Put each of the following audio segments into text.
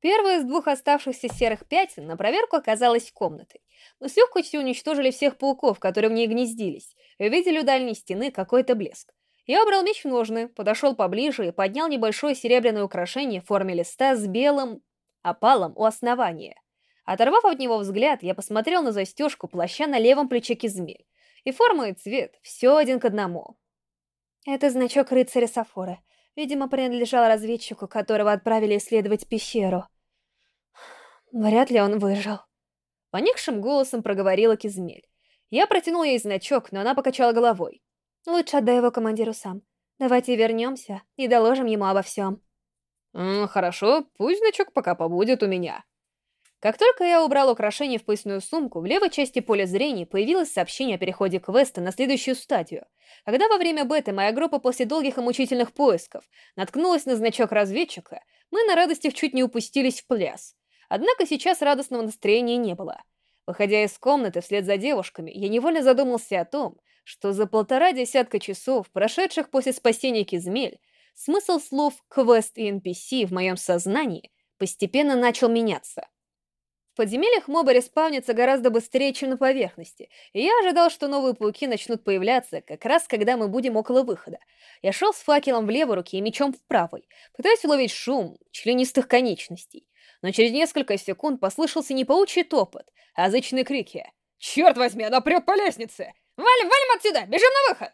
Первая из двух оставшихся серых пятен на проверку оказалась комнатой. Мы с легкостью уничтожили всех пауков, которые в ней гнездились, и увидели у дальней стены какой-то блеск. Я убрал меч в ножны, подошел поближе и поднял небольшое серебряное украшение в форме листа с белым опалом у основания. Оторвав от него взгляд, я посмотрел на застежку плаща на левом плече Кизмель. И форма, и цвет — все один к одному. Это значок рыцаря Сафора. Видимо, принадлежал разведчику, которого отправили исследовать пещеру. Вряд ли он выжил. Поникшим голосом проговорила Кизмель. Я протянул ей значок, но она покачала головой. Лучше отдай его командиру сам. Давайте вернемся и доложим ему обо всем. Хорошо, пусть значок пока побудет у меня. Как только я убрал украшение в поясную сумку, в левой части поля зрения появилось сообщение о переходе квеста на следующую стадию — когда во время беты моя группа после долгих и мучительных поисков наткнулась на значок разведчика, мы на радостях чуть не упустились в пляс. Однако сейчас радостного настроения не было. Выходя из комнаты вслед за девушками, я невольно задумался о том, что за полтора десятка часов, прошедших после спасения Кизмель, смысл слов «квест» и NPC в моем сознании постепенно начал меняться подземельях мобы респавнятся гораздо быстрее, чем на поверхности, и я ожидал, что новые пауки начнут появляться как раз когда мы будем около выхода. Я шел с факелом в левой руке и мечом в правой, пытаясь уловить шум членистых конечностей. Но через несколько секунд послышался не паучий топот, а зычные крики. «Черт возьми, она прет по лестнице! Валим, валим отсюда! Бежим на выход!»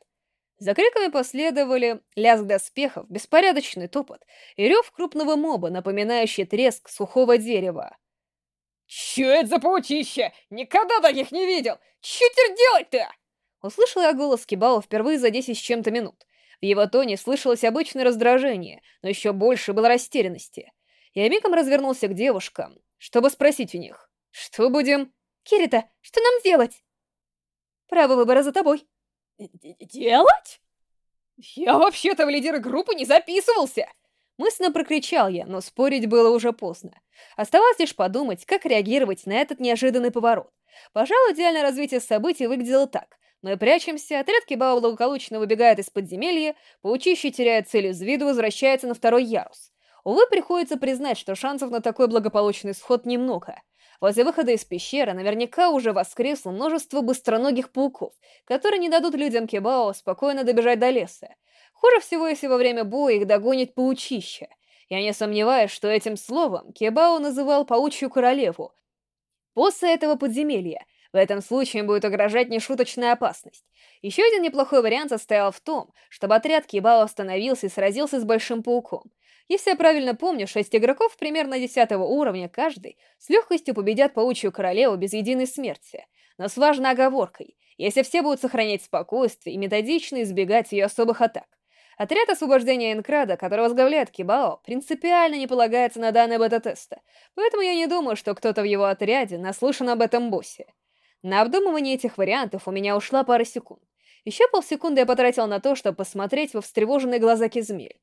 За криками последовали лязг доспехов, беспорядочный топот и рев крупного моба, напоминающий треск сухого дерева. «Чё это за паутище? Никогда таких не видел! Чё теперь делать-то?» Услышал я голос Кибао впервые за десять с чем-то минут. В его тоне слышалось обычное раздражение, но еще больше было растерянности. Я мигом развернулся к девушкам, чтобы спросить у них, что будем... «Кирита, что нам делать?» «Право выбора за тобой». «Делать? Я вообще-то в лидеры группы не записывался!» Мысленно прокричал я, но спорить было уже поздно. Оставалось лишь подумать, как реагировать на этот неожиданный поворот. Пожалуй, идеальное развитие событий выглядело так. Мы прячемся, отряд Кибао благополучно выбегает из подземелья, паучище теряет цель из виду, возвращается на второй ярус. Увы, приходится признать, что шансов на такой благополучный сход немного. Возле выхода из пещеры наверняка уже воскресло множество быстроногих пауков, которые не дадут людям Кибао спокойно добежать до леса. Хуже всего, если во время боя их догонит паучище. Я не сомневаюсь, что этим словом Кебао называл паучью королеву. После этого подземелья в этом случае будет угрожать нешуточная опасность. Еще один неплохой вариант состоял в том, чтобы отряд Кибао остановился и сразился с Большим Пауком. Если я правильно помню, шесть игроков примерно 10 уровня каждый с легкостью победят Паучью Королеву без единой смерти. Но с важной оговоркой, если все будут сохранять спокойствие и методично избегать ее особых атак. Отряд освобождения Энкрада, который возглавляет Кибао, принципиально не полагается на данные бета-теста, поэтому я не думаю, что кто-то в его отряде наслышан об этом боссе. На обдумывание этих вариантов у меня ушла пара секунд. Еще полсекунды я потратил на то, чтобы посмотреть во встревоженные глаза Кизмель.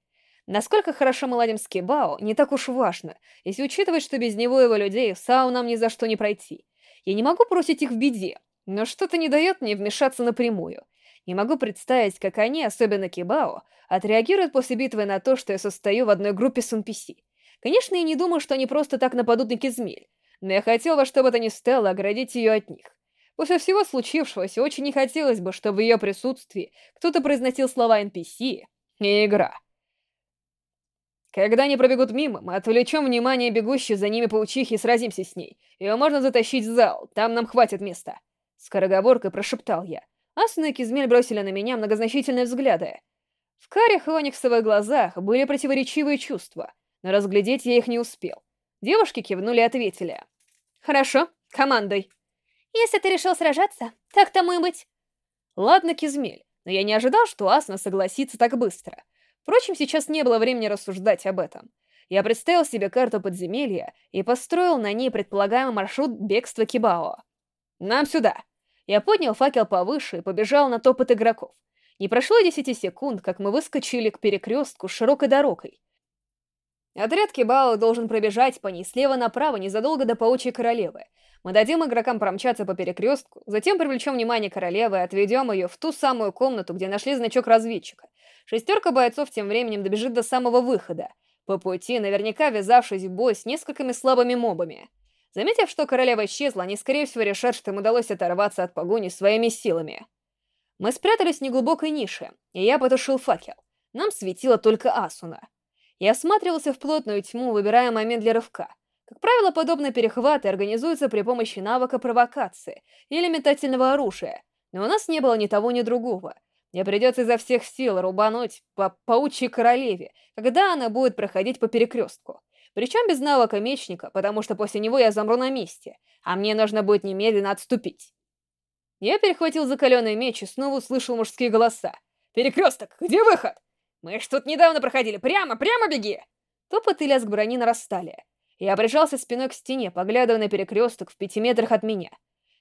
Насколько хорошо мы ладим с Кибао, не так уж важно, если учитывать, что без него и его людей САУ нам ни за что не пройти. Я не могу бросить их в беде, но что-то не дает мне вмешаться напрямую. Не могу представить, как они, особенно Кибао, отреагируют после битвы на то, что я состою в одной группе с NPC. Конечно, я не думаю, что они просто так нападут на Кизмель, но я хотел во что бы то ни стало оградить ее от них. После всего случившегося очень не хотелось бы, чтобы в ее присутствии кто-то произносил слова NPC и игра. Когда они пробегут мимо, мы отвлечем внимание бегущей за ними паучихи и сразимся с ней. Ее можно затащить в зал, там нам хватит места. Скороговоркой прошептал я. Асуна и Кизмель бросили на меня многозначительные взгляды. В карих ониксовых глазах были противоречивые чувства, но разглядеть я их не успел. Девушки кивнули и ответили. «Хорошо, командой». «Если ты решил сражаться, так тому и быть». Ладно, Кизмель, но я не ожидал, что Асна согласится так быстро. Впрочем, сейчас не было времени рассуждать об этом. Я представил себе карту подземелья и построил на ней предполагаемый маршрут бегства Кибао. «Нам сюда!» Я поднял факел повыше и побежал на топот игроков. Не прошло десяти секунд, как мы выскочили к перекрестку с широкой дорогой. Отряд Кибао должен пробежать по ней слева направо незадолго до Паучьей Королевы. Мы дадим игрокам промчаться по перекрестку, затем привлечем внимание королевы и отведем ее в ту самую комнату, где нашли значок разведчика. Шестерка бойцов тем временем добежит до самого выхода. по пути наверняка ввязавшись в бой с несколькими слабыми мобами. Заметив, что королева исчезла, они, скорее всего, решат, что им удалось оторваться от погони своими силами. Мы спрятались в неглубокой нише, и я потушил факел. Нам светила только Асуна. Я осматривался в плотную тьму, выбирая момент для рывка. Как правило, подобные перехваты организуются при помощи навыка провокации или метательного оружия, но у нас не было ни того, ни другого. Мне придется изо всех сил рубануть по паучьей королеве, когда она будет проходить по перекрестку. Причем без навыка мечника, потому что после него я замру на месте, а мне нужно будет немедленно отступить. Я перехватил закаленный меч и снова услышал мужские голоса. «Перекресток! Где выход?» «Мы ж тут недавно проходили! Прямо, прямо беги!» Топот и лязг брони нарастали. Я прижался спиной к стене, поглядывая на перекресток в пяти метрах от меня.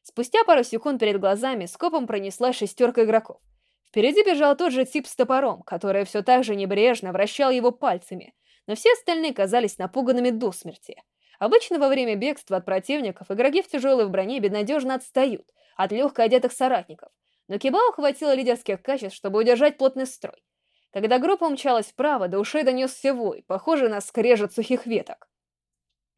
Спустя пару секунд перед глазами скопом пронесла шестерка игроков. Впереди бежал тот же тип с топором, который все так же небрежно вращал его пальцами, но все остальные казались напуганными до смерти. Обычно во время бегства от противников игроки в тяжелой броне безнадежно отстают от легко одетых соратников, но Кибао хватило лидерских качеств, чтобы удержать плотный строй. Когда группа умчалась вправо, до ушей донесся вой, похожий на скрежет сухих веток.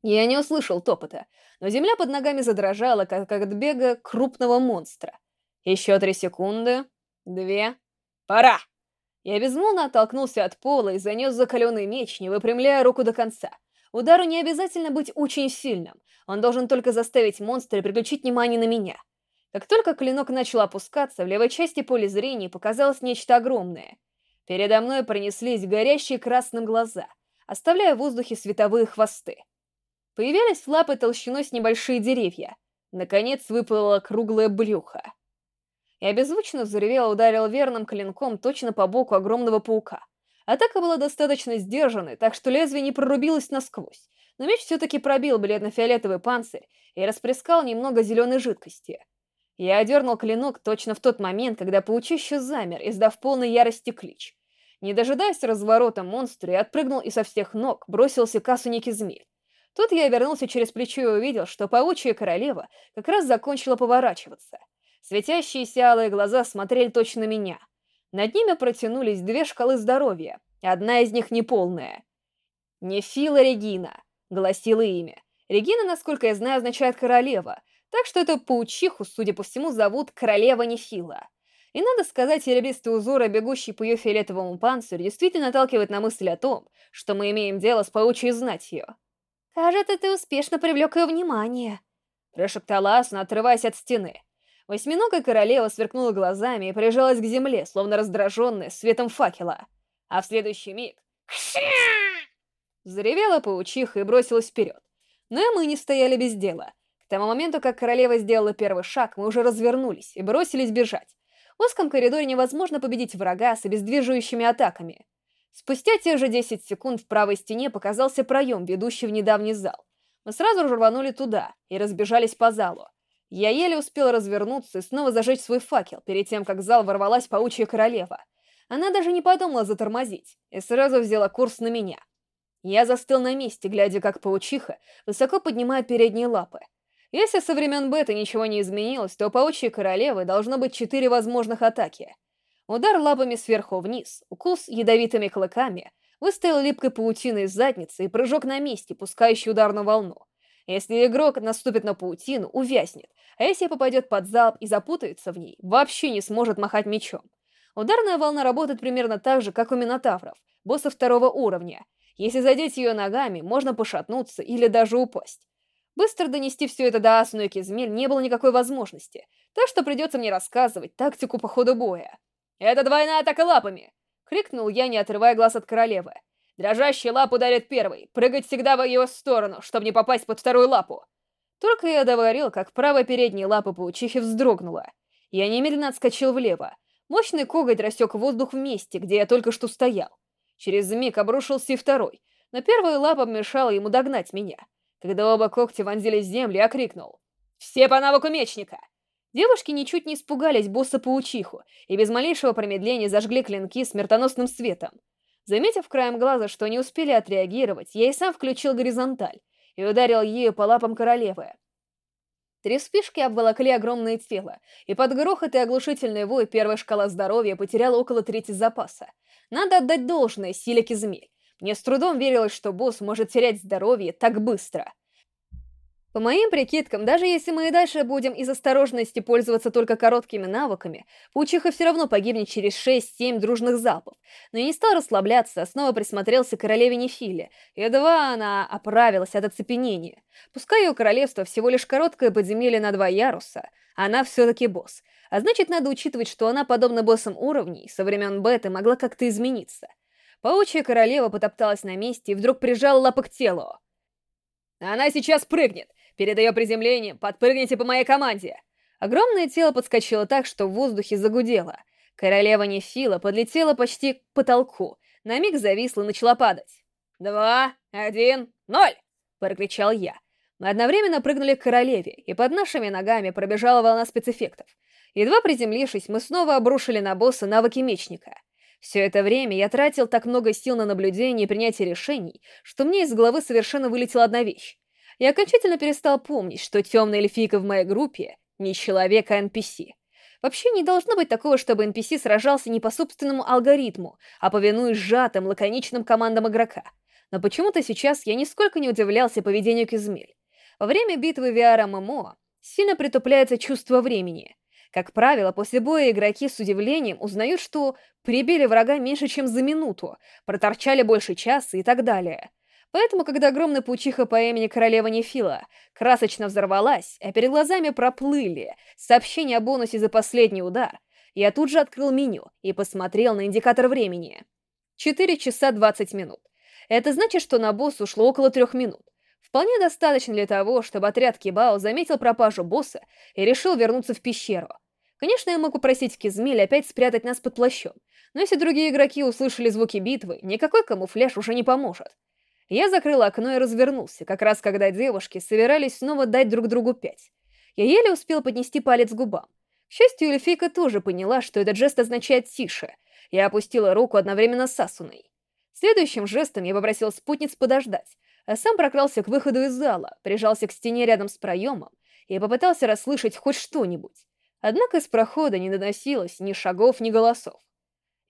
Я не услышал топота, но земля под ногами задрожала, как от бега крупного монстра. Еще три секунды, две... Пора! Я безмолвно оттолкнулся от пола и занес закаленный меч, не выпрямляя руку до конца. Удару не обязательно быть очень сильным, он должен только заставить монстра переключить внимание на меня. Как только клинок начал опускаться, в левой части поля зрения показалось нечто огромное. Передо мной пронеслись горящие красным глаза, оставляя в воздухе световые хвосты. Появились лапы толщиной с небольшие деревья. Наконец выплыло круглое брюхо. Я беззвучно взревел и ударил верным клинком точно по боку огромного паука. Атака была достаточно сдержанной, так что лезвие не прорубилось насквозь, но меч все-таки пробил бледно-фиолетовый панцирь и расплескал немного зеленой жидкости. Я одернул клинок точно в тот момент, когда паучище замер, издав полной ярости клич. Не дожидаясь разворота монстра, я отпрыгнул и со всех ног бросился к Асунике змель. Тут я вернулся через плечо и увидел, что паучья королева как раз закончила поворачиваться. Светящиеся алые глаза смотрели точно меня. Над ними протянулись две шкалы здоровья, одна из них неполная. «Нефила Регина», — гласило имя. Регина, насколько я знаю, означает «королева», так что эту паучиху, судя по всему, зовут Королева Нефила. И надо сказать, серебристый узор, бегущий по ее фиолетовому панцирю, действительно наталкивает на мысль о том, что мы имеем дело с паучьей знатью. «Кажется, ты успешно привлек ее внимание», — прошептала Асуна, отрываясь от стены. Восьминогая королева сверкнула глазами и прижалась к земле, словно раздраженная светом факела. А в следующий миг... Заревела паучиха и бросилась вперед. Но и мы не стояли без дела. К тому моменту, как королева сделала первый шаг, мы уже развернулись и бросились бежать. В узком коридоре невозможно победить врага с обездвиживающими атаками. Спустя те же 10 секунд в правой стене показался проем, ведущий в недавний зал. Мы сразу же рванули туда и разбежались по залу. Я еле успел развернуться и снова зажечь свой факел, перед тем, как в зал ворвалась паучья королева. Она даже не подумала затормозить и сразу взяла курс на меня. Я застыл на месте, глядя, как паучиха высоко поднимает передние лапы. Если со времен бета ничего не изменилось, то у паучьей королевы должно быть четыре возможных атаки — Удар лапами сверху вниз, укус ядовитыми клыками, выставил липкой паутиной из задницы и прыжок на месте, пускающий ударную волну. Если игрок наступит на паутину, увязнет, а если попадет под залп и запутается в ней, вообще не сможет махать мечом. Ударная волна работает примерно так же, как у Минотавров, босса второго уровня. Если задеть ее ногами, можно пошатнуться или даже упасть. Быстро донести все это до Асуну и Кизмель не было никакой возможности, так что придется мне рассказывать тактику по ходу боя. «Это двойная атака лапами!» — крикнул я, не отрывая глаз от королевы. «Дрожащий лап ударит первый, прыгать всегда в ее сторону, чтобы не попасть под вторую лапу!» Только я договорил, как правая передняя лапа паучихи вздрогнула. Я немедленно отскочил влево. Мощный коготь рассек воздух в месте, где я только что стоял. Через миг обрушился и второй, но первая лапа мешала ему догнать меня. Когда оба когтя вонзились в землю, я крикнул. «Все по навыку мечника!» Девушки ничуть не испугались босса-паучиху и без малейшего промедления зажгли клинки смертоносным светом. Заметив краем глаза, что не успели отреагировать, я и сам включил горизонталь и ударил ею по лапам королевы. Три вспышки обволокли огромное тело, и под грохот и оглушительный вой первая шкала здоровья потеряла около трети запаса. Надо отдать должное силе Кизмель. Мне с трудом верилось, что босс может терять здоровье так быстро. По моим прикидкам, даже если мы и дальше будем из осторожности пользоваться только короткими навыками, Паучиха все равно погибнет через 6-7 дружных залпов. Но я не стал расслабляться, а снова присмотрелся к королеве Нефиле. Едва она оправилась от оцепенения. Пускай ее королевство всего лишь короткое подземелье на два яруса, она все-таки босс. А значит, надо учитывать, что она, подобно боссам уровней, со времен беты могла как-то измениться. Паучья королева потопталась на месте и вдруг прижала лапы к телу. «Она сейчас прыгнет! Перед ее приземлением подпрыгните по моей команде!» Огромное тело подскочило так, что в воздухе загудело. Королева Нефила подлетела почти к потолку, на миг зависла и начала падать. «Два, один, ноль!» — прокричал я. Мы одновременно прыгнули к королеве, и под нашими ногами пробежала волна спецэффектов. Едва приземлившись, мы снова обрушили на босса навыки мечника. Все это время я тратил так много сил на наблюдение и принятие решений, что мне из головы совершенно вылетела одна вещь. Я окончательно перестал помнить, что темная эльфийка в моей группе не человек, а NPC. Вообще не должно быть такого, чтобы NPC сражался не по собственному алгоритму, а повинуясь сжатым, лаконичным командам игрока. Но почему-то сейчас я нисколько не удивлялся поведению Кизмель. Во время битвы VR ММО сильно притупляется чувство времени. Как правило, после боя игроки с удивлением узнают, что прибили врага меньше, чем за минуту, проторчали больше часа и так далее. Поэтому, когда огромная паучиха по имени Королева Нефила красочно взорвалась, а перед глазами проплыли сообщения о бонусе за последний удар, я тут же открыл меню и посмотрел на индикатор времени. 4 часа 20 минут. Это значит, что на босс ушло около трех минут. Вполне достаточно для того, чтобы отряд Кибао заметил пропажу босса и решил вернуться в пещеру. Конечно, я мог попросить Кизмель опять спрятать нас под плащом, но если другие игроки услышали звуки битвы, никакой камуфляж уже не поможет. Я закрыл окно и развернулся, как раз когда девушки собирались снова дать друг другу пять. Я еле успел поднести палец к губам. К счастью, Эльфика тоже поняла, что этот жест означает «тише». Я опустила руку одновременно с Асуной. Следующим жестом я попросил спутниц подождать, а сам прокрался к выходу из зала, прижался к стене рядом с проемом и попытался расслышать хоть что-нибудь. Однако из прохода не доносилось ни шагов, ни голосов.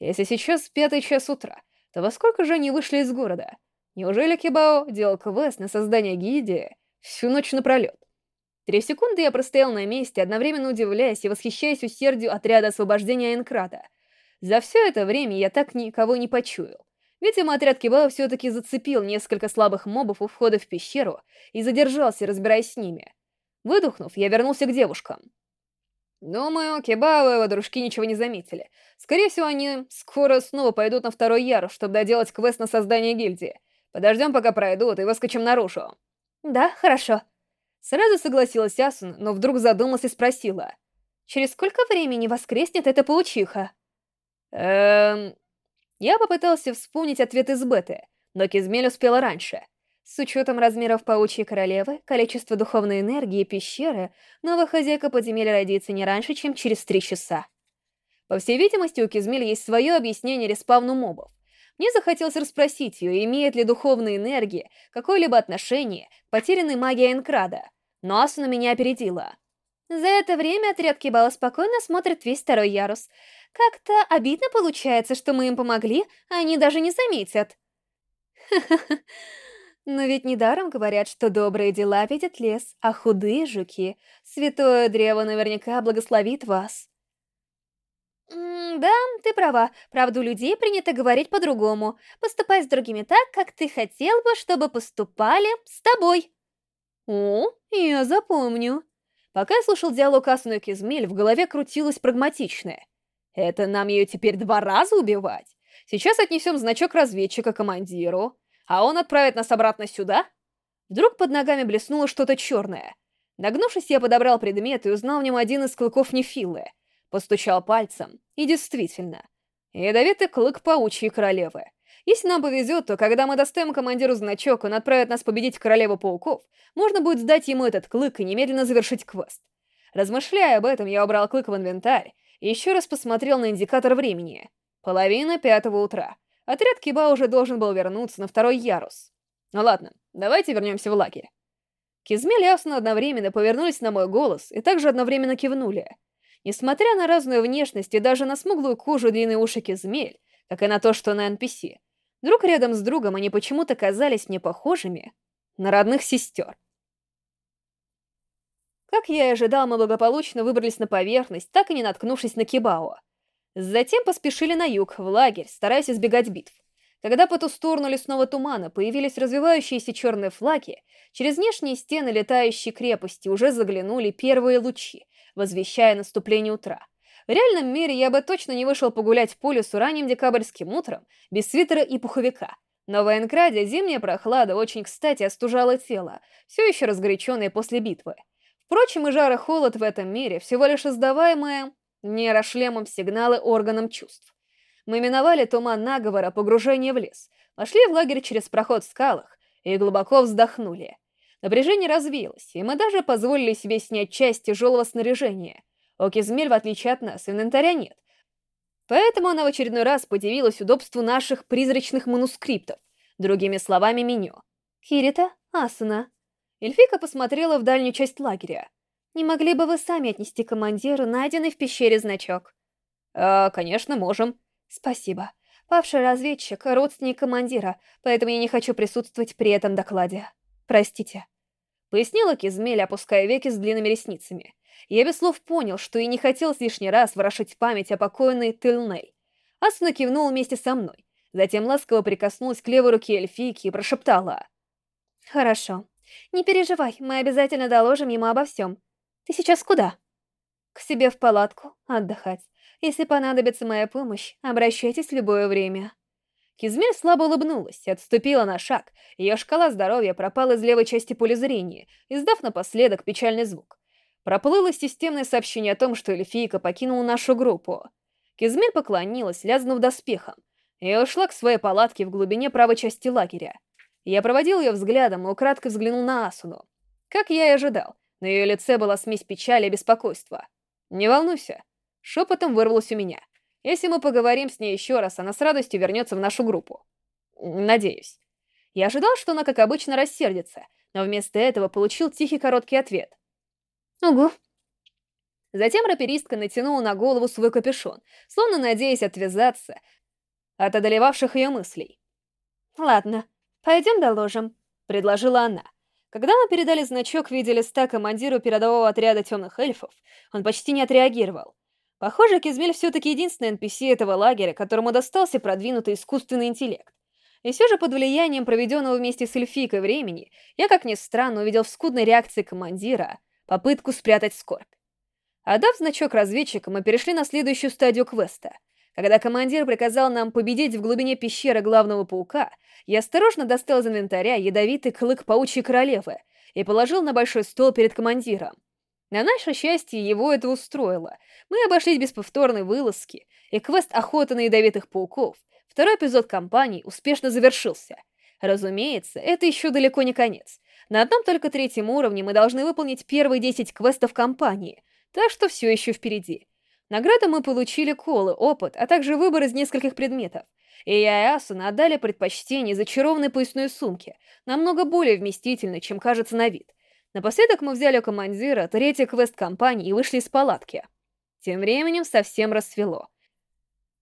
Если сейчас пятый час утра, то во сколько же они вышли из города? Неужели Кибао делал квест на создание гильдии всю ночь напролет? Три секунды я простоял на месте, одновременно удивляясь и восхищаясь усердию отряда освобождения Энкрата. За все это время я так никого не почуял. Видимо, отряд Кибао все-таки зацепил несколько слабых мобов у входа в пещеру и задержался, разбираясь с ними. Выдохнув, я вернулся к девушкам. Думаю, Кебао и его дружки ничего не заметили. Скорее всего, они скоро снова пойдут на второй ярус, чтобы доделать квест на создание гильдии. Подождем, пока пройдут, и выскочим наружу. Да, хорошо. Сразу согласилась Асун, но вдруг задумалась и спросила. Через сколько времени воскреснет эта паучиха? Эм... Я попытался вспомнить ответ из беты, но Кизмель успела раньше. С учетом размеров паучьей королевы, количества духовной энергии пещеры, новая хозяйка подземелья родится не раньше, чем через три часа. По всей видимости, у Кизмель есть свое объяснение респавну мобов. Мне захотелось расспросить ее, имеет ли духовная энергия какое-либо отношение к потерянной магии Энкрада, но Асуна меня опередила. За это время отряд Кибала спокойно смотрит весь второй ярус. Как-то обидно получается, что мы им помогли, а они даже не заметят. Но ведь недаром говорят, что добрые дела видят лес, а худые жуки. Святое древо наверняка благословит вас. Да, ты права. Правду людей принято говорить по-другому. Поступай с другими так, как ты хотел бы, чтобы поступали с тобой. О, я запомню. Пока я слушал диалог Асуны Кизмель, в голове крутилось прагматичное. Это нам ее теперь два раза убивать? Сейчас отнесем значок разведчика командиру, а он отправит нас обратно сюда? Вдруг под ногами блеснуло что-то черное. Нагнувшись, я подобрал предмет и узнал в нем один из клыков Нефилы. Постучал пальцем, и действительно, ядовитый клык паучьей королевы. Если нам повезет, то когда мы доставим командиру значок, он отправит нас победить королеву пауков, можно будет сдать ему этот клык и немедленно завершить квест. Размышляя об этом, я убрал клык в инвентарь и еще раз посмотрел на индикатор времени. Половина пятого утра. Отряд Киба уже должен был вернуться на второй ярус. Ну ладно, давайте вернемся в лагерь. Кизмель и Асуна одновременно повернулись на мой голос и также одновременно кивнули. Несмотря на разную внешность и даже на смуглую кожу и длинные уши как и на то, что на NPC, Вдруг рядом с другом они почему-то казались мне похожими на родных сестер. Как я и ожидал, мы благополучно выбрались на поверхность, так и не наткнувшись на Кибао. Затем поспешили на юг, в лагерь, стараясь избегать битв. Когда по ту сторону лесного тумана появились развивающиеся черные флаги, через внешние стены летающей крепости уже заглянули первые лучи, возвещая наступление утра. В реальном мире я бы точно не вышел погулять по лесу ранним декабрьским утром, без свитера и пуховика. Но в Военкраде зимняя прохлада очень кстати остужала тело, все еще разгоряченное после битвы. Впрочем, и жар и холод в этом мире всего лишь издаваемые нейрошлемом сигналы органам чувств. Мы миновали туман наговора, погружение в лес, вошли в лагерь через проход в скалах и глубоко вздохнули. Напряжение развеялось, и мы даже позволили себе снять часть тяжелого снаряжения. У Кизмель, в отличие от нас, инвентаря нет. Поэтому она в очередной раз подивилась удобству наших призрачных манускриптов, другими словами, меню. «Кирита, Асуна, Эльфика посмотрела в дальнюю часть лагеря. «Не могли бы вы сами отнести командиру найденный в пещере значок?» «А, конечно, можем». «Спасибо. Павший разведчик — родственник командира, поэтому я не хочу присутствовать при этом докладе. Простите». Пояснила Кизмель, опуская веки с длинными ресницами. Я без слов понял, что и не хотел лишний раз ворошить память о покойной Тылней. Асуна кивнула вместе со мной. Затем ласково прикоснулась к левой руке эльфийки и прошептала. «Хорошо. Не переживай, мы обязательно доложим ему обо всем. Ты сейчас куда? К себе в палатку, отдыхать. Если понадобится моя помощь, обращайтесь в любое время. Кизмель слабо улыбнулась, отступила на шаг. Ее шкала здоровья пропала из левой части поля зрения, издав напоследок печальный звук. Проплыло системное сообщение о том, что эльфийка покинула нашу группу. Кизмель поклонилась, лязнув доспехом, и ушла к своей палатке в глубине правой части лагеря. Я проводил ее взглядом и украдкой взглянул на Асуну. Как я и ожидал, на ее лице была смесь печали и беспокойства. «Не волнуйся», — шепотом вырвалось у меня. «Если мы поговорим с ней еще раз, она с радостью вернется в нашу группу. Надеюсь». Я ожидал, что она, как обычно, рассердится, но вместо этого получил тихий короткий ответ. «Угу». Затем раперистка натянула на голову свой капюшон, словно надеясь отвязаться от одолевавших ее мыслей. «Ладно, «Пойдем доложим», — предложила она. Когда мы передали значок в виде листа командиру передового отряда темных эльфов, он почти не отреагировал. Похоже, Кизмель все-таки единственный NPC этого лагеря, которому достался продвинутый искусственный интеллект. И все же под влиянием проведенного вместе с эльфикой времени, я, как ни странно, увидел в скудной реакции командира попытку спрятать скорбь. Отдав значок разведчика, мы перешли на следующую стадию квеста — когда командир приказал нам победить в глубине пещеры главного паука, я осторожно достал из инвентаря ядовитый клык паучьей королевы и положил на большой стол перед командиром. На наше счастье, его это устроило. Мы обошлись без повторной вылазки, и квест охоты на ядовитых пауков, второй эпизод кампании, успешно завершился. Разумеется, это еще далеко не конец. На одном только третьем уровне мы должны выполнить первые 10 квестов кампании, так что все еще впереди. Награду мы получили колы, опыт, а также выбор из нескольких предметов. И я и Асуна отдали предпочтение зачарованной поясной сумке, намного более вместительной, чем кажется на вид. Напоследок мы взяли у командира третий квест компании и вышли из палатки. Тем временем совсем рассвело.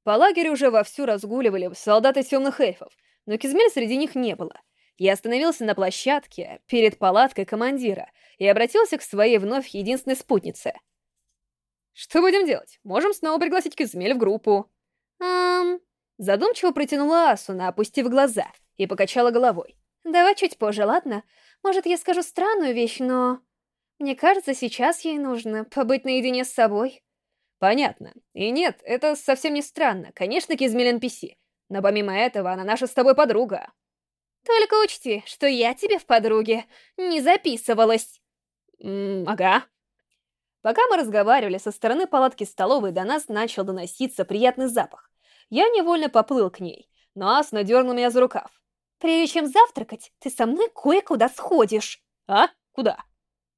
По лагерю уже вовсю разгуливали солдаты темных эльфов, но Кизмель среди них не было. Я остановился на площадке перед палаткой командира и обратился к своей вновь единственной спутнице — что будем делать? Можем снова пригласить Кизмель в группу. Эм... Задумчиво протянула Асуна, опустив глаза, и покачала головой. Давай чуть позже, ладно? Может, я скажу странную вещь, но... Мне кажется, сейчас ей нужно побыть наедине с собой. Понятно. И нет, это совсем не странно. Конечно, Кизмель NPC. Но помимо этого, она наша с тобой подруга. Только учти, что я тебе в подруге не записывалась. М ага. Пока мы разговаривали, со стороны палатки столовой до нас начал доноситься приятный запах. Я невольно поплыл к ней, но Асна дернул меня за рукав. «Прежде чем завтракать, ты со мной кое-куда сходишь». «А? Куда?»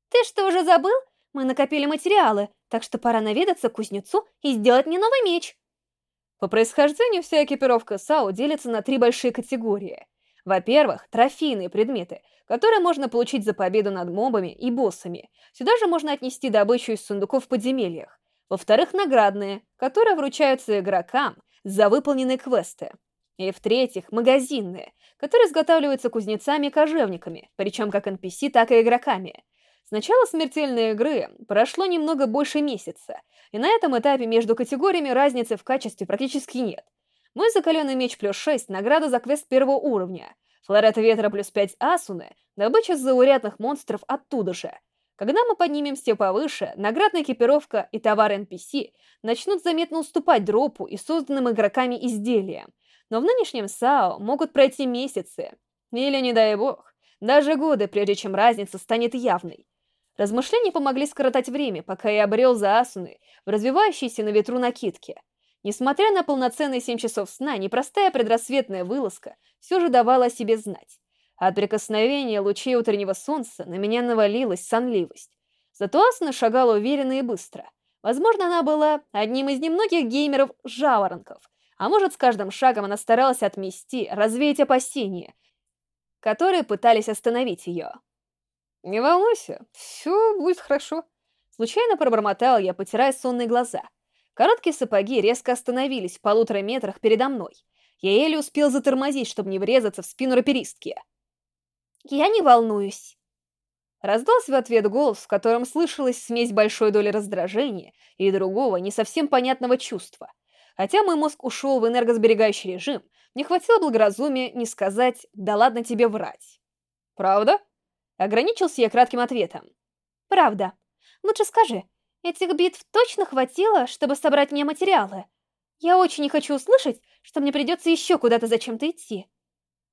«Ты что, уже забыл? Мы накопили материалы, так что пора наведаться к кузнецу и сделать мне новый меч». По происхождению вся экипировка САУ делится на три большие категории. Во-первых, трофейные предметы, которые можно получить за победу над мобами и боссами. Сюда же можно отнести добычу из сундуков в подземельях. Во-вторых, наградные, которые вручаются игрокам за выполненные квесты. И в-третьих, магазинные, которые изготавливаются кузнецами и кожевниками, причем как NPC, так и игроками. С начала смертельной игры прошло немного больше месяца, и на этом этапе между категориями разницы в качестве практически нет. Мой закаленный меч плюс 6 — награда за квест первого уровня. Флорет ветра плюс 5 Асуны — добыча заурядных монстров оттуда же. Когда мы поднимемся повыше, наградная экипировка и товары NPC начнут заметно уступать дропу и созданным игроками изделиям. Но в нынешнем САО могут пройти месяцы, или, не дай бог, даже годы, прежде чем разница станет явной. Размышления помогли скоротать время, пока я обрел за Асуны в развивающейся на ветру накидке. Несмотря на полноценные 7 часов сна, непростая предрассветная вылазка все же давала о себе знать. От прикосновения лучей утреннего солнца на меня навалилась сонливость. Зато Асуна шагала уверенно и быстро. Возможно, она была одним из немногих геймеров-жаворонков, а может, с каждым шагом она старалась отмести, развеять опасения, которые пытались остановить ее. «Не волнуйся, все будет хорошо». Случайно пробормотал я, потирая сонные глаза. Короткие сапоги резко остановились в полутора метрах передо мной. Я еле успел затормозить, чтобы не врезаться в спину раперистки. «Я не волнуюсь». Раздался в ответ голос, в котором слышалась смесь большой доли раздражения и другого, не совсем понятного чувства. Хотя мой мозг ушел в энергосберегающий режим, не хватило благоразумия не сказать «да ладно тебе врать». «Правда?» Ограничился я кратким ответом. «Правда. Лучше скажи, этих битв точно хватило, чтобы собрать мне материалы? Я очень не хочу услышать, что мне придется еще куда-то зачем-то идти».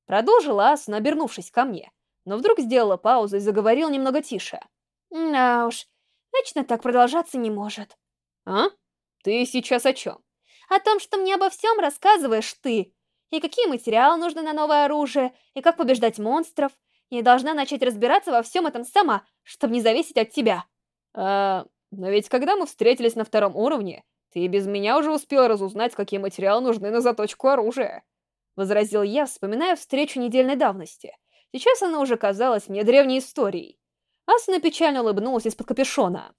Продолжила Асуна, обернувшись ко мне, но вдруг сделала паузу и заговорила немного тише. «Да уж, вечно так продолжаться не может». «А? Ты сейчас о чем?» «О том, что мне обо всем рассказываешь ты. И какие материалы нужны на новое оружие, и как побеждать монстров, я должна начать разбираться во всем этом сама, чтобы не зависеть от тебя. А, но ведь когда мы встретились на втором уровне, ты без меня уже успела разузнать, какие материалы нужны на заточку оружия. Возразил я, вспоминая встречу недельной давности. Сейчас она уже казалась мне древней историей. Асана печально улыбнулась из-под капюшона.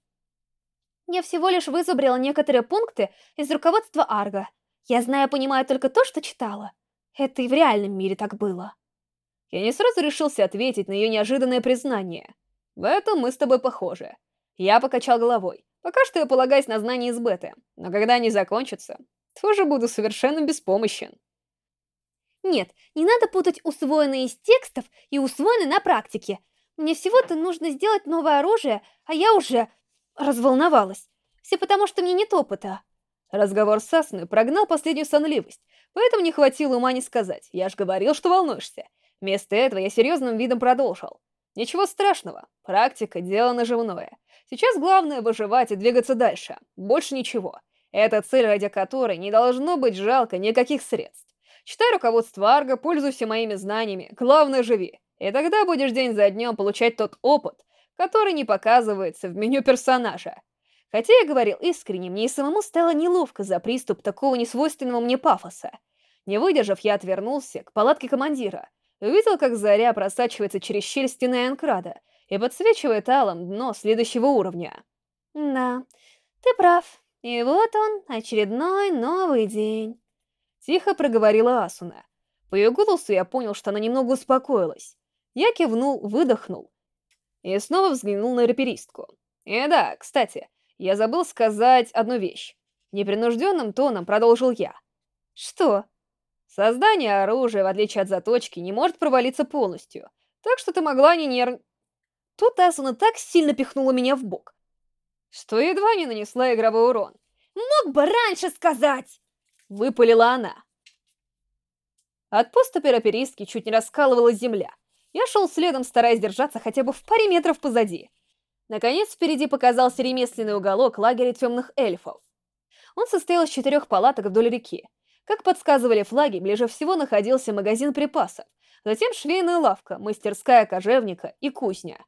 Я всего лишь вызубрила некоторые пункты из руководства Арга. Я знаю и понимаю только то, что читала. Это и в реальном мире так было. Я не сразу решился ответить на ее неожиданное признание. В этом мы с тобой похожи. Я покачал головой. Пока что я полагаюсь на знания из беты, но когда они закончатся, тоже буду совершенно беспомощен. Нет, не надо путать усвоенное из текстов и усвоенное на практике. Мне всего-то нужно сделать новое оружие, а я уже разволновалась. Все потому, что мне нет опыта. Разговор с Асной прогнал последнюю сонливость, поэтому не хватило ума не сказать. Я ж говорил, что волнуешься. Вместо этого я серьезным видом продолжил. Ничего страшного, практика — дело наживное. Сейчас главное — выживать и двигаться дальше. Больше ничего. Это цель, ради которой не должно быть жалко никаких средств. Читай руководство Арга, пользуйся моими знаниями, главное — живи. И тогда будешь день за днем получать тот опыт, который не показывается в меню персонажа. Хотя я говорил искренне, мне и самому стало неловко за приступ такого несвойственного мне пафоса. Не выдержав, я отвернулся к палатке командира — Увидел, как заря просачивается через щель стены Анкрада и подсвечивает алым дно следующего уровня. «Да, ты прав. И вот он, очередной новый день». Тихо проговорила Асуна. По ее голосу я понял, что она немного успокоилась. Я кивнул, выдохнул и снова взглянул на раперистку. И да, кстати, я забыл сказать одну вещь. Непринужденным тоном продолжил я. «Что?» Создание оружия, в отличие от заточки, не может провалиться полностью, так что ты могла не нерв... Тут Асуна так сильно пихнула меня в бок, что едва не нанесла игровой урон. «Мог бы раньше сказать!» — выпалила она. От поста пероперистки чуть не раскалывалась земля. Я шел следом, стараясь держаться хотя бы в паре метров позади. Наконец, впереди показался ремесленный уголок лагеря темных эльфов. Он состоял из четырех палаток вдоль реки. Как подсказывали флаги, ближе всего находился магазин припасов, затем швейная лавка, мастерская кожевника и кузня.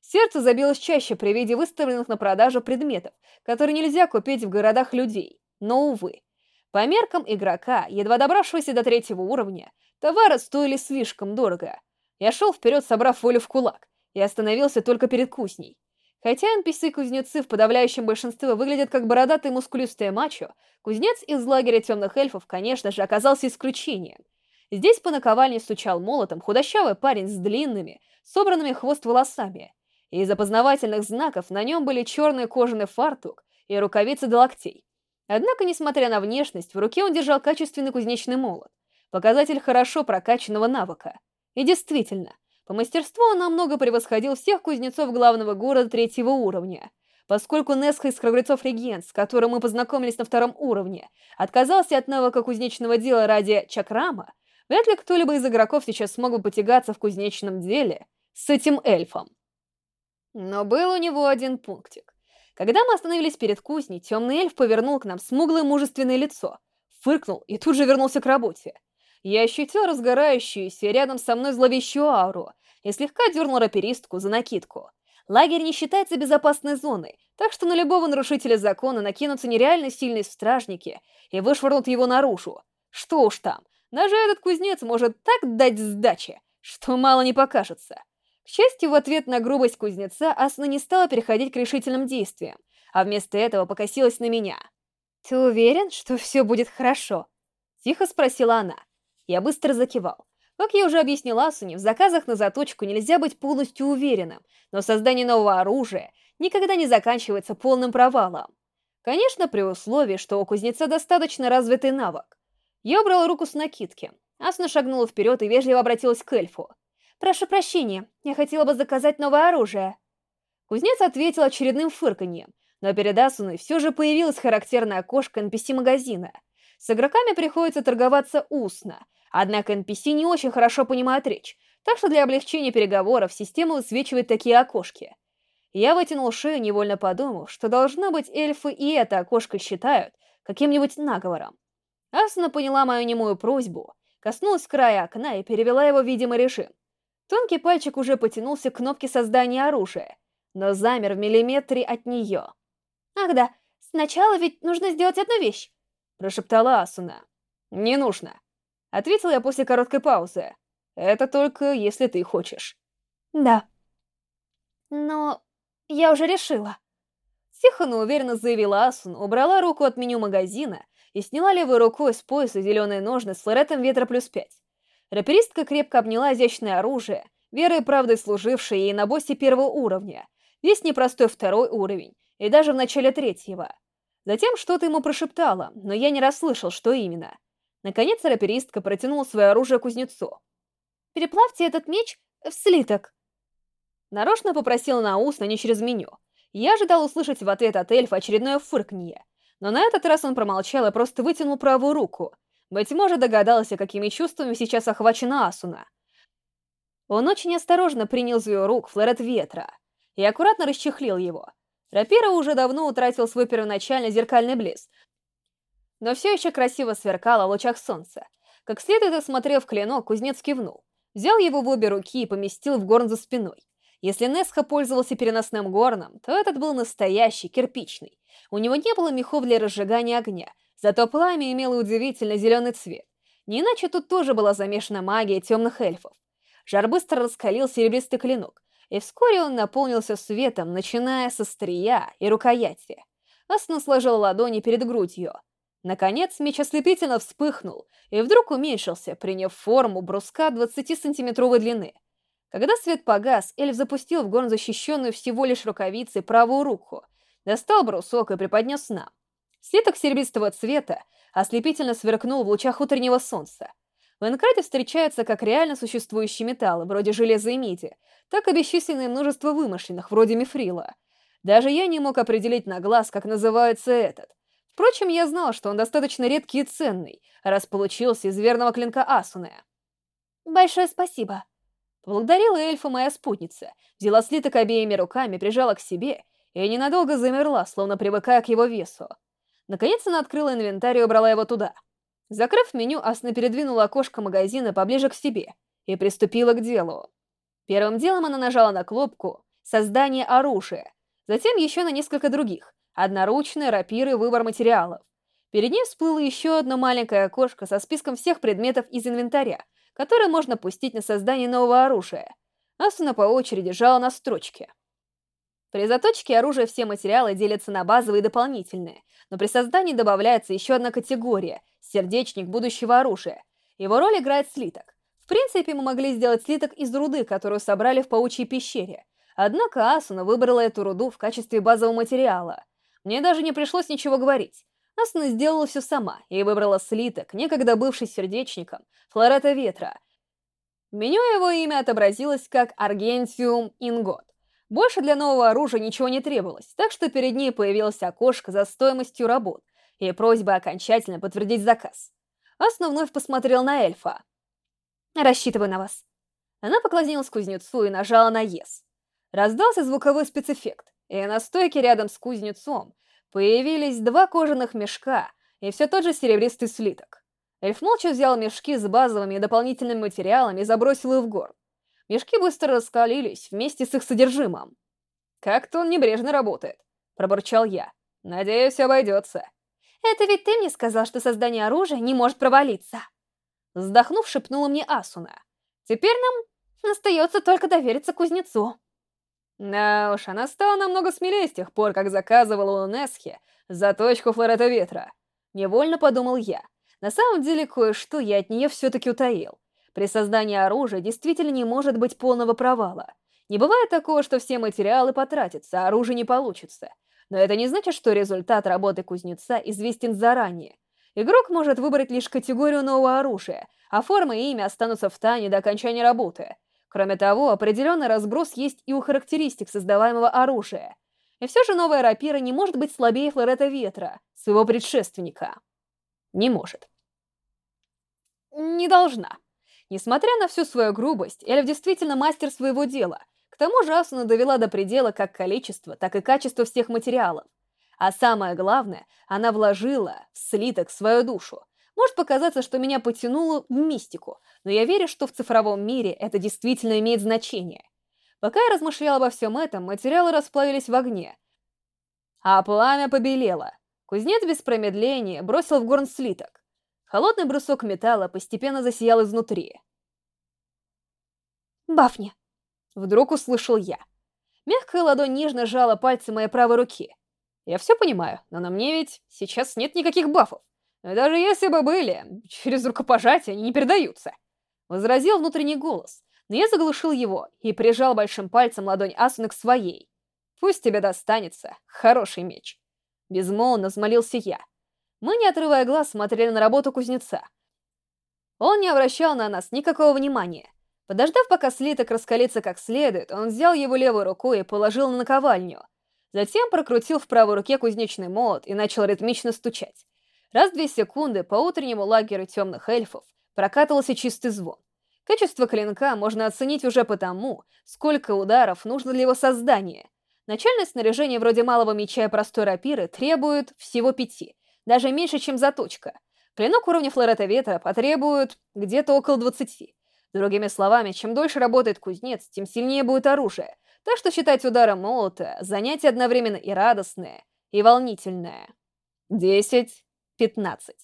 Сердце забилось чаще при виде выставленных на продажу предметов, которые нельзя купить в городах людей. Но, увы. По меркам игрока, едва добравшегося до третьего уровня, товары стоили слишком дорого. Я шел вперед, собрав волю в кулак, и остановился только перед кузней. Хотя NPC-кузнецы в подавляющем большинстве выглядят как бородатые мускулистые мачо, кузнец из лагеря темных эльфов, конечно же, оказался исключением. Здесь по наковальне стучал молотом худощавый парень с длинными, собранными хвост волосами. Из опознавательных знаков на нем были черный кожаный фартук и рукавицы до локтей. Однако, несмотря на внешность, в руке он держал качественный кузнечный молот. Показатель хорошо прокачанного навыка. И действительно, по мастерству он намного превосходил всех кузнецов главного города третьего уровня. Поскольку Несха из Храбрецов Регент, с которым мы познакомились на втором уровне, отказался от навыка кузнечного дела ради чакрама, вряд ли кто-либо из игроков сейчас смог бы потягаться в кузнечном деле с этим эльфом. Но был у него один пунктик. Когда мы остановились перед кузней, темный эльф повернул к нам смуглое мужественное лицо, фыркнул и тут же вернулся к работе. Я ощутил разгорающуюся рядом со мной зловещую ауру и слегка дернул раперистку за накидку. Лагерь не считается безопасной зоной, так что на любого нарушителя закона накинутся нереально сильные стражники и вышвырнут его наружу. Что уж там, даже этот кузнец может так дать сдачи, что мало не покажется. К счастью, в ответ на грубость кузнеца Асуна не стала переходить к решительным действиям, а вместо этого покосилась на меня. «Ты уверен, что все будет хорошо?» — тихо спросила она. Я быстро закивал. Как я уже объяснил Асуне, в заказах на заточку нельзя быть полностью уверенным, но создание нового оружия никогда не заканчивается полным провалом. Конечно, при условии, что у кузнеца достаточно развитый навык. Я убрал руку с накидки. Асуна шагнула вперед и вежливо обратилась к эльфу. «Прошу прощения, я хотела бы заказать новое оружие». Кузнец ответил очередным фырканьем, но перед Асуной все же появилась характерная окошко NPC-магазина. С игроками приходится торговаться устно, Однако NPC не очень хорошо понимают речь, так что для облегчения переговоров система высвечивает такие окошки. Я вытянул шею, невольно подумав, что должно быть эльфы и это окошко считают каким-нибудь наговором. Асуна поняла мою немую просьбу, коснулась края окна и перевела его в видимый режим. Тонкий пальчик уже потянулся к кнопке создания оружия, но замер в миллиметре от нее. «Ах да, сначала ведь нужно сделать одну вещь», — прошептала Асуна. «Не нужно», Ответил я после короткой паузы. Это только если ты хочешь. Да. Но я уже решила. Тихо, но уверенно заявила Асун, убрала руку от меню магазина и сняла левой рукой с пояса зеленые ножны с флоретом ветра плюс пять. Раперистка крепко обняла изящное оружие, верой и правдой служившее ей на боссе первого уровня, весь непростой второй уровень, и даже в начале третьего. Затем что-то ему прошептала, но я не расслышал, что именно. Наконец раперистка протянула свое оружие кузнецу. «Переплавьте этот меч в слиток». Нарочно попросила на ус, но не через меню. Я ожидал услышать в ответ от эльфа очередное фырканье, но на этот раз он промолчал и просто вытянул правую руку. Быть может, догадался, какими чувствами сейчас охвачена Асуна. Он очень осторожно принял из ее рук флорет ветра и аккуратно расчехлил его. Рапира уже давно утратил свой первоначальный зеркальный блеск, но все еще красиво сверкало в лучах солнца. Как следует осмотрев клинок, кузнец кивнул. Взял его в обе руки и поместил в горн за спиной. Если Несха пользовался переносным горном, то этот был настоящий, кирпичный. У него не было мехов для разжигания огня, зато пламя имело удивительно зеленый цвет. Не иначе тут тоже была замешана магия темных эльфов. Жар быстро раскалил серебристый клинок, и вскоре он наполнился светом, начиная со острия и рукояти. Асна сложил ладони перед грудью, Наконец, меч ослепительно вспыхнул и вдруг уменьшился, приняв форму бруска 20-сантиметровой длины. Когда свет погас, эльф запустил в горн защищенную всего лишь рукавицей правую руку, достал брусок и преподнес нам. Слиток серебристого цвета ослепительно сверкнул в лучах утреннего солнца. В Энкрате встречаются как реально существующие металлы, вроде железа и меди, так и бесчисленное множество вымышленных, вроде мифрила. Даже я не мог определить на глаз, как называется этот. Впрочем, я знал, что он достаточно редкий и ценный, раз получился из верного клинка Асуны. «Большое спасибо!» Поблагодарила эльфа моя спутница, взяла слиток обеими руками, прижала к себе и ненадолго замерла, словно привыкая к его весу. Наконец она открыла инвентарь и убрала его туда. Закрыв меню, Асна передвинула окошко магазина поближе к себе и приступила к делу. Первым делом она нажала на кнопку «Создание оружия», затем еще на несколько других, одноручные, рапиры, выбор материалов. Перед ней всплыло еще одно маленькое окошко со списком всех предметов из инвентаря, которые можно пустить на создание нового оружия. Асуна по очереди жала на строчки. При заточке оружия все материалы делятся на базовые и дополнительные, но при создании добавляется еще одна категория – сердечник будущего оружия. Его роль играет слиток. В принципе, мы могли сделать слиток из руды, которую собрали в паучьей пещере. Однако Асуна выбрала эту руду в качестве базового материала. Мне даже не пришлось ничего говорить. Асуна сделала все сама и выбрала слиток, некогда бывший сердечником, Флорета Ветра. Меню его имя отобразилось как Аргентиум Ингот. Больше для нового оружия ничего не требовалось, так что перед ней появилось окошко за стоимостью работ и просьба окончательно подтвердить заказ. Асна вновь посмотрел на эльфа. «Рассчитываю на вас». Она поклонилась кузнецу и нажала на «Ес». Раздался звуковой спецэффект, и на стойке рядом с кузнецом появились два кожаных мешка и все тот же серебристый слиток. Эльф молча взял мешки с базовыми и дополнительными материалами и забросил их в горн. Мешки быстро раскалились вместе с их содержимым. «Как-то он небрежно работает», — пробурчал я. «Надеюсь, обойдется». «Это ведь ты мне сказал, что создание оружия не может провалиться!» Вздохнув, шепнула мне Асуна. «Теперь нам остается только довериться кузнецу». Да уж, она стала намного смелее с тех пор, как заказывала у Несхи заточку флорета ветра. Невольно подумал я. На самом деле, кое-что я от нее все-таки утаил. При создании оружия действительно не может быть полного провала. Не бывает такого, что все материалы потратятся, а оружие не получится. Но это не значит, что результат работы кузнеца известен заранее. Игрок может выбрать лишь категорию нового оружия, а форма и имя останутся в тайне до окончания работы. Кроме того, определенный разброс есть и у характеристик создаваемого оружия. И все же новая рапира не может быть слабее флорета ветра, своего предшественника. Не может. Не должна. Несмотря на всю свою грубость, Эльф действительно мастер своего дела. К тому же Асуна довела до предела как количество, так и качество всех материалов. А самое главное, она вложила в слиток свою душу. Может показаться, что меня потянуло в мистику, но я верю, что в цифровом мире это действительно имеет значение. Пока я размышлял обо всем этом, материалы расплавились в огне, а пламя побелело. Кузнец без промедления бросил в горн слиток. Холодный брусок металла постепенно засиял изнутри. «Бафни!» — вдруг услышал я. Мягкая ладонь нежно сжала пальцы моей правой руки. Я все понимаю, но на мне ведь сейчас нет никаких бафов. Даже если бы были, через рукопожатие они не передаются. Возразил внутренний голос, но я заглушил его и прижал большим пальцем ладонь Асуны к своей. Пусть тебе достанется хороший меч. Безмолвно взмолился я. Мы, не отрывая глаз, смотрели на работу кузнеца. Он не обращал на нас никакого внимания. Подождав, пока слиток раскалится как следует, он взял его левой рукой и положил на наковальню. Затем прокрутил в правой руке кузнечный молот и начал ритмично стучать. Раз в две секунды по утреннему лагерю темных эльфов прокатывался чистый звон. Качество клинка можно оценить уже потому, сколько ударов нужно для его создания. Начальное снаряжение вроде малого меча и простой рапиры требует всего пяти, даже меньше, чем заточка. Клинок уровня флорета ветра потребует где-то около 20. Другими словами, чем дольше работает кузнец, тем сильнее будет оружие. Так что считать ударом молота – занятие одновременно и радостное, и волнительное. 10, 15.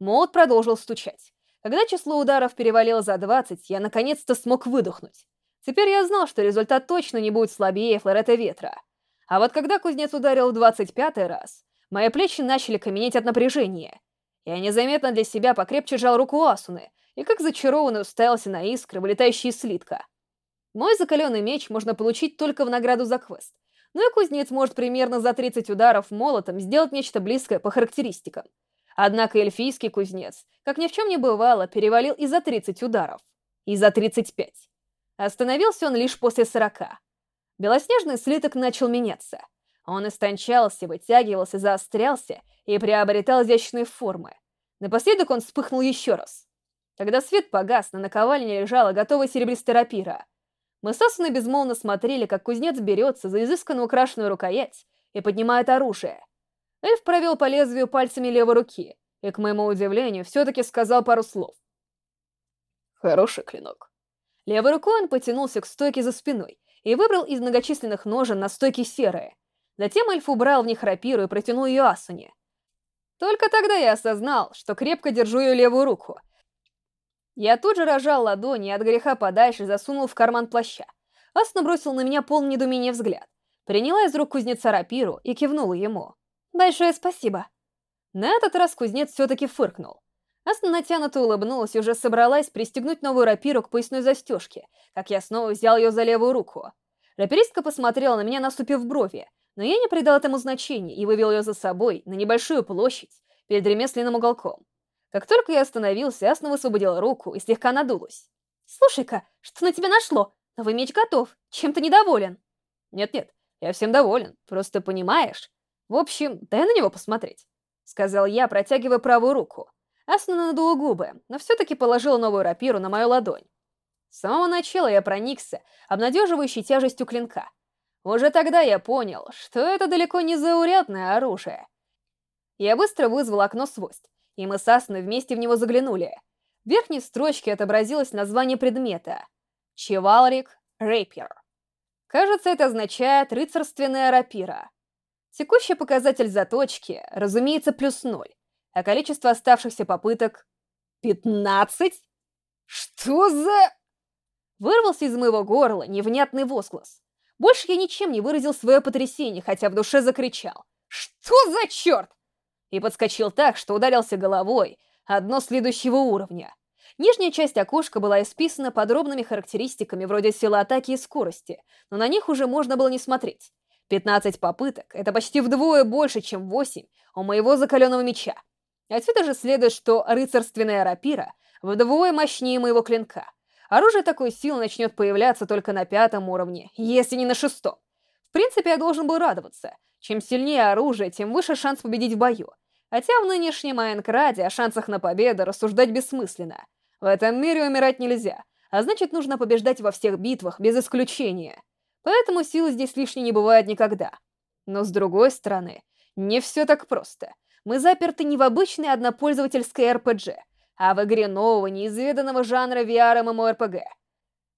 Молот продолжил стучать. Когда число ударов перевалило за 20, я наконец-то смог выдохнуть. Теперь я знал, что результат точно не будет слабее флорета ветра. А вот когда кузнец ударил в 25 раз, Мои плечи начали каменеть от напряжения. Я незаметно для себя покрепче сжал руку Асуны и как зачарованный уставился на искры, вылетающие из слитка. Мой закаленный меч можно получить только в награду за квест, но и кузнец может примерно за 30 ударов молотом сделать нечто близкое по характеристикам. Однако эльфийский кузнец, как ни в чем не бывало, перевалил и за 30 ударов. И за 35. Остановился он лишь после 40. Белоснежный слиток начал меняться — он истончался, вытягивался, заострялся и приобретал изящные формы. Напоследок он вспыхнул еще раз. Когда свет погас, на наковальне лежала готовая серебристая рапира. Мы с безмолвно смотрели, как кузнец берется за изысканно украшенную рукоять и поднимает оружие. Эльф провел по лезвию пальцами левой руки и, к моему удивлению, все-таки сказал пару слов. «Хороший клинок». Левой рукой он потянулся к стойке за спиной и выбрал из многочисленных ножен на стойке серое — Затем эльф убрал в них рапиру и протянул ее Асуне. Только тогда я осознал, что крепко держу ее левую руку. Я тут же рожал ладони и от греха подальше засунул в карман плаща. Асуна бросил на меня полный недоумения взгляд. Приняла из рук кузнеца рапиру и кивнула ему. «Большое спасибо». На этот раз кузнец все-таки фыркнул. Асна натянуто улыбнулась и уже собралась пристегнуть новую рапиру к поясной застежке, как я снова взял ее за левую руку. Раперистка посмотрела на меня, наступив брови, но я не придал этому значения и вывел ее за собой на небольшую площадь перед ремесленным уголком. Как только я остановился, Асна высвободила руку и слегка надулась. «Слушай-ка, что на тебя нашло? Новый меч готов. Чем ты недоволен?» «Нет-нет, я всем доволен. Просто понимаешь. В общем, дай на него посмотреть», — сказал я, протягивая правую руку. Асна надула губы, но все-таки положила новую рапиру на мою ладонь. С самого начала я проникся обнадеживающей тяжестью клинка. Уже тогда я понял, что это далеко не заурядное оружие. Я быстро вызвал окно свойств, и мы с Асной вместе в него заглянули. В верхней строчке отобразилось название предмета — Чевалрик Рейпер. Кажется, это означает «рыцарственная рапира». Текущий показатель заточки, разумеется, плюс ноль, а количество оставшихся попыток — пятнадцать? Что за... Вырвался из моего горла невнятный возглас. Больше я ничем не выразил свое потрясение, хотя в душе закричал. «Что за черт?» И подскочил так, что ударился головой одно следующего уровня. Нижняя часть окошка была исписана подробными характеристиками вроде силы атаки и скорости, но на них уже можно было не смотреть. 15 попыток — это почти вдвое больше, чем 8 у моего закаленного меча. Отсюда же следует, что рыцарственная рапира вдвое мощнее моего клинка. Оружие такой силы начнет появляться только на пятом уровне, если не на шестом. В принципе, я должен был радоваться. Чем сильнее оружие, тем выше шанс победить в бою. Хотя в нынешнем Айнкраде о шансах на победу рассуждать бессмысленно. В этом мире умирать нельзя, а значит нужно побеждать во всех битвах, без исключения. Поэтому силы здесь лишней не бывает никогда. Но с другой стороны, не все так просто. Мы заперты не в обычной однопользовательской РПГ, а в игре нового, неизведанного жанра VR MMORPG.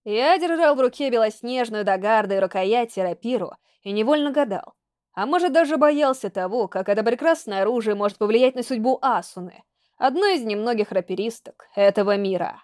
Я держал в руке белоснежную до гарды и рукояти рапиру и невольно гадал. А может, даже боялся того, как это прекрасное оружие может повлиять на судьбу Асуны, одной из немногих раперисток этого мира.